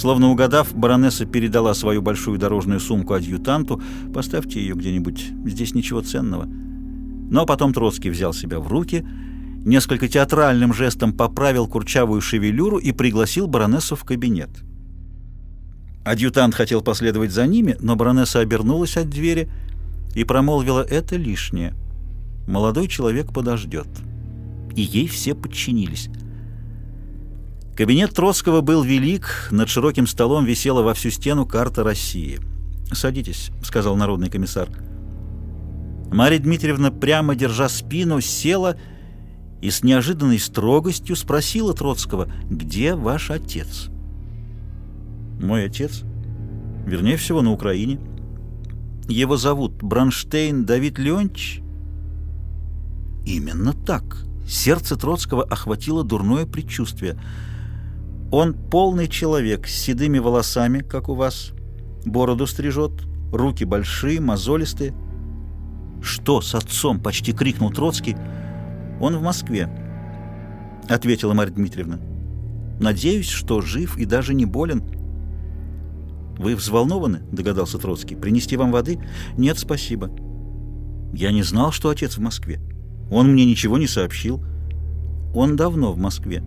Словно угадав, баронесса передала свою большую дорожную сумку адъютанту. «Поставьте ее где-нибудь, здесь ничего ценного». Но потом Троцкий взял себя в руки, несколько театральным жестом поправил курчавую шевелюру и пригласил баронессу в кабинет. Адъютант хотел последовать за ними, но баронесса обернулась от двери и промолвила «это лишнее. Молодой человек подождет». И ей все подчинились. Кабинет Троцкого был велик, над широким столом висела во всю стену карта России. «Садитесь», — сказал народный комиссар. Марья Дмитриевна, прямо держа спину, села и с неожиданной строгостью спросила Троцкого, «Где ваш отец?» «Мой отец? Вернее всего, на Украине. Его зовут Бронштейн Давид Леонтьевич?» «Именно так». Сердце Троцкого охватило дурное предчувствие. «Он полный человек, с седыми волосами, как у вас, бороду стрижет, руки большие, мозолистые». «Что с отцом?» — почти крикнул Троцкий. «Он в Москве», — ответила Марья Дмитриевна. «Надеюсь, что жив и даже не болен». «Вы взволнованы?» — догадался Троцкий. «Принести вам воды?» «Нет, спасибо». «Я не знал, что отец в Москве. Он мне ничего не сообщил. Он давно в Москве».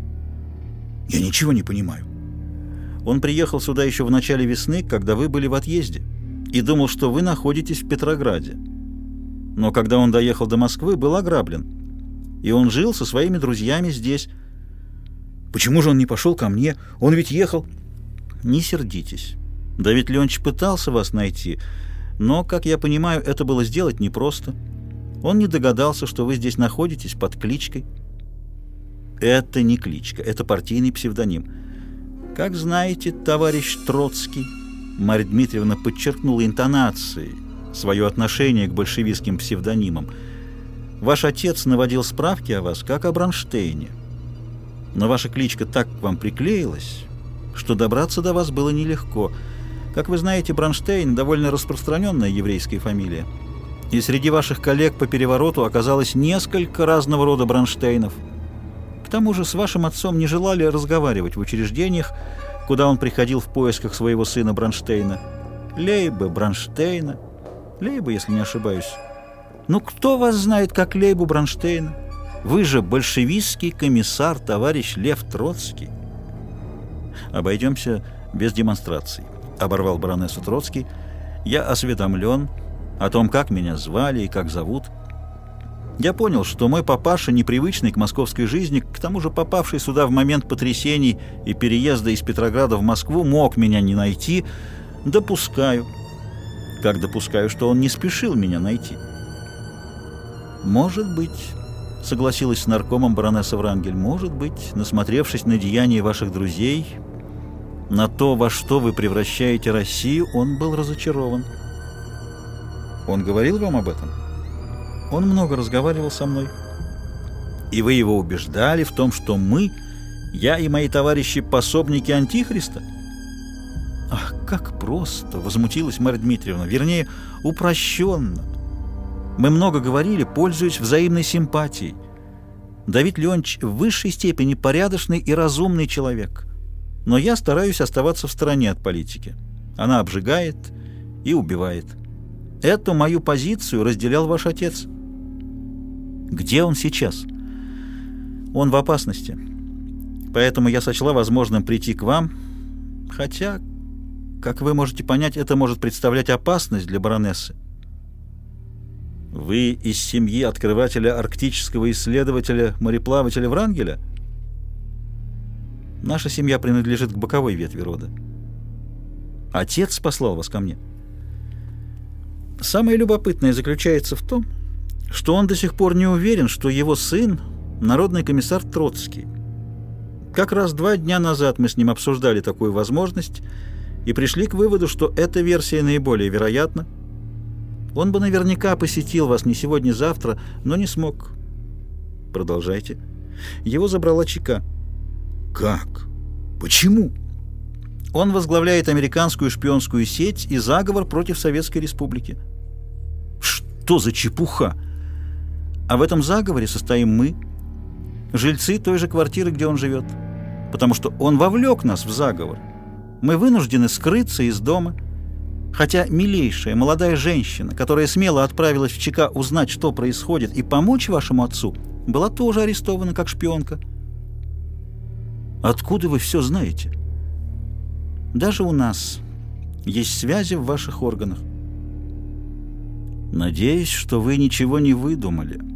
«Я ничего не понимаю». «Он приехал сюда еще в начале весны, когда вы были в отъезде, и думал, что вы находитесь в Петрограде» но когда он доехал до Москвы, был ограблен. И он жил со своими друзьями здесь. Почему же он не пошел ко мне? Он ведь ехал. Не сердитесь. Давид Леонидович пытался вас найти, но, как я понимаю, это было сделать непросто. Он не догадался, что вы здесь находитесь под кличкой. Это не кличка, это партийный псевдоним. Как знаете, товарищ Троцкий, Марья Дмитриевна подчеркнула интонацией, свое отношение к большевистским псевдонимам. Ваш отец наводил справки о вас, как о Бронштейне. Но ваша кличка так к вам приклеилась, что добраться до вас было нелегко. Как вы знаете, Бронштейн — довольно распространенная еврейская фамилия. И среди ваших коллег по перевороту оказалось несколько разного рода Бронштейнов. Тому же с вашим отцом не желали разговаривать в учреждениях, куда он приходил в поисках своего сына Бронштейна. Лейба, Бронштейна — Лейба, если не ошибаюсь. Ну, кто вас знает, как Лейбу Бронштейна? Вы же большевистский комиссар, товарищ Лев Троцкий. Обойдемся без демонстраций, оборвал баронессу Троцкий. Я осведомлен о том, как меня звали и как зовут. Я понял, что мой папаша, непривычный к московской жизни, к тому же попавший сюда в момент потрясений и переезда из Петрограда в Москву, мог меня не найти. Допускаю как допускаю, что он не спешил меня найти. «Может быть», — согласилась с наркомом баронесса Врангель, «может быть, насмотревшись на деяния ваших друзей, на то, во что вы превращаете Россию, он был разочарован». «Он говорил вам об этом?» «Он много разговаривал со мной». «И вы его убеждали в том, что мы, я и мои товарищи, пособники Антихриста?» «Ах, как просто!» — возмутилась Марья Дмитриевна. «Вернее, упрощенно. Мы много говорили, пользуясь взаимной симпатией. Давид Леонидович в высшей степени порядочный и разумный человек. Но я стараюсь оставаться в стороне от политики. Она обжигает и убивает. Эту мою позицию разделял ваш отец. Где он сейчас? Он в опасности. Поэтому я сочла возможным прийти к вам, хотя, как вы можете понять, это может представлять опасность для баронессы. Вы из семьи открывателя арктического исследователя мореплавателя Врангеля? Наша семья принадлежит к боковой ветви рода. Отец послал вас ко мне. Самое любопытное заключается в том, что он до сих пор не уверен, что его сын — народный комиссар Троцкий. Как раз два дня назад мы с ним обсуждали такую возможность — и пришли к выводу, что эта версия наиболее вероятна. Он бы наверняка посетил вас не сегодня-завтра, но не смог. Продолжайте. Его забрала ЧК. Как? Почему? Он возглавляет американскую шпионскую сеть и заговор против Советской Республики. Что за чепуха? А в этом заговоре состоим мы, жильцы той же квартиры, где он живет, потому что он вовлек нас в заговор. Мы вынуждены скрыться из дома, хотя милейшая молодая женщина, которая смело отправилась в ЧК узнать, что происходит, и помочь вашему отцу, была тоже арестована как шпионка. Откуда вы все знаете? Даже у нас есть связи в ваших органах. Надеюсь, что вы ничего не выдумали.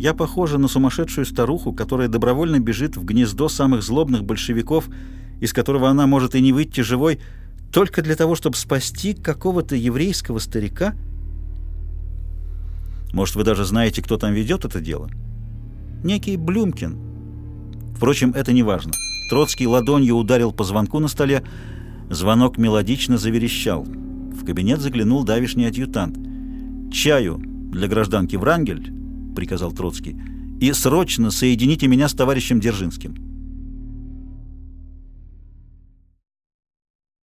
Я похожа на сумасшедшую старуху, которая добровольно бежит в гнездо самых злобных большевиков, из которого она может и не выйти живой, только для того, чтобы спасти какого-то еврейского старика? Может, вы даже знаете, кто там ведет это дело? Некий Блюмкин. Впрочем, это не важно. Троцкий ладонью ударил по звонку на столе. Звонок мелодично заверещал. В кабинет заглянул давишний адъютант. «Чаю для гражданки Врангель», — приказал Троцкий, — «и срочно соедините меня с товарищем Дзержинским».